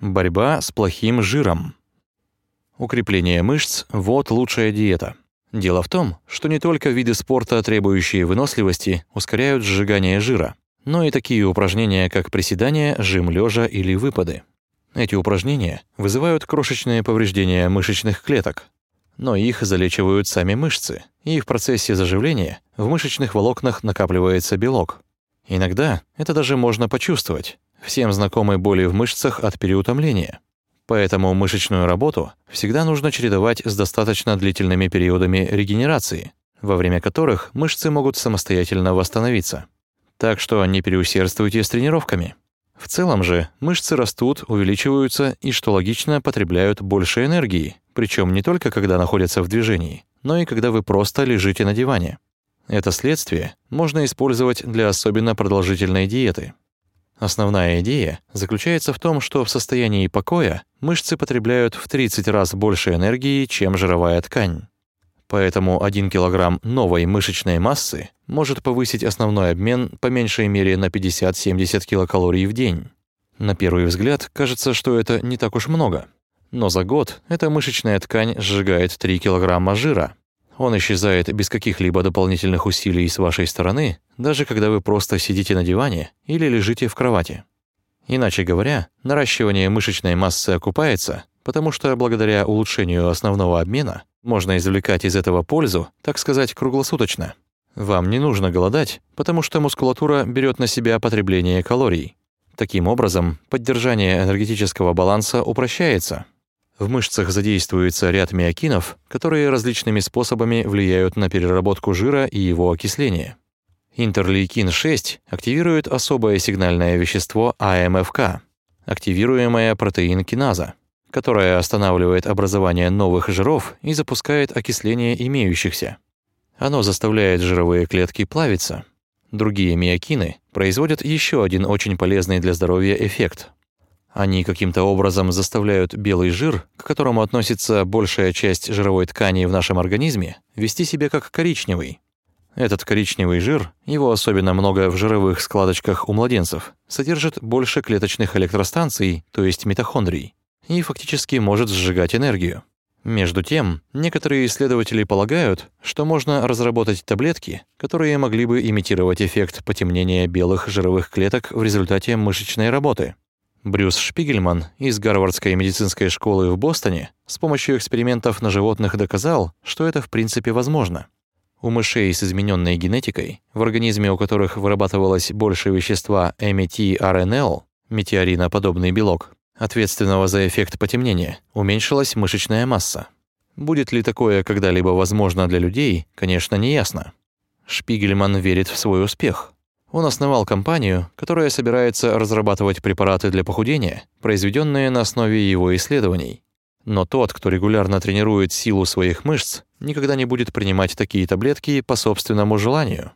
Борьба с плохим жиром. Укрепление мышц – вот лучшая диета. Дело в том, что не только виды спорта, требующие выносливости, ускоряют сжигание жира, но и такие упражнения, как приседания, жим лежа или выпады. Эти упражнения вызывают крошечные повреждения мышечных клеток, но их залечивают сами мышцы, и в процессе заживления в мышечных волокнах накапливается белок. Иногда это даже можно почувствовать, всем знакомой боли в мышцах от переутомления. Поэтому мышечную работу всегда нужно чередовать с достаточно длительными периодами регенерации, во время которых мышцы могут самостоятельно восстановиться. Так что не переусердствуйте с тренировками. В целом же мышцы растут, увеличиваются и, что логично, потребляют больше энергии, причем не только когда находятся в движении, но и когда вы просто лежите на диване. Это следствие можно использовать для особенно продолжительной диеты. Основная идея заключается в том, что в состоянии покоя мышцы потребляют в 30 раз больше энергии, чем жировая ткань. Поэтому 1 кг новой мышечной массы может повысить основной обмен по меньшей мере на 50-70 килокалорий в день. На первый взгляд кажется, что это не так уж много. Но за год эта мышечная ткань сжигает 3 килограмма жира. Он исчезает без каких-либо дополнительных усилий с вашей стороны, даже когда вы просто сидите на диване или лежите в кровати. Иначе говоря, наращивание мышечной массы окупается, потому что благодаря улучшению основного обмена можно извлекать из этого пользу, так сказать, круглосуточно. Вам не нужно голодать, потому что мускулатура берет на себя потребление калорий. Таким образом, поддержание энергетического баланса упрощается. В мышцах задействуется ряд миокинов, которые различными способами влияют на переработку жира и его окисление. Интерлейкин-6 активирует особое сигнальное вещество АМФК, активируемое протеин-киназа, которое останавливает образование новых жиров и запускает окисление имеющихся. Оно заставляет жировые клетки плавиться. Другие миокины производят еще один очень полезный для здоровья эффект они каким-то образом заставляют белый жир, к которому относится большая часть жировой ткани в нашем организме, вести себя как коричневый. Этот коричневый жир, его особенно много в жировых складочках у младенцев, содержит больше клеточных электростанций, то есть митохондрий, и фактически может сжигать энергию. Между тем, некоторые исследователи полагают, что можно разработать таблетки, которые могли бы имитировать эффект потемнения белых жировых клеток в результате мышечной работы. Брюс Шпигельман из Гарвардской медицинской школы в Бостоне с помощью экспериментов на животных доказал, что это в принципе возможно. У мышей с измененной генетикой, в организме у которых вырабатывалось больше вещества MET-RNL, метеориноподобный белок, ответственного за эффект потемнения, уменьшилась мышечная масса. Будет ли такое когда-либо возможно для людей, конечно, не ясно. Шпигельман верит в свой успех. Он основал компанию, которая собирается разрабатывать препараты для похудения, произведенные на основе его исследований. Но тот, кто регулярно тренирует силу своих мышц, никогда не будет принимать такие таблетки по собственному желанию.